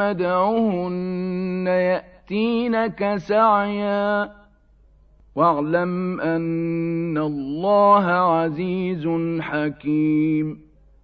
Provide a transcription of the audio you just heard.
ادعهن يأتينك سعيا واعلم أن الله عزيز حكيم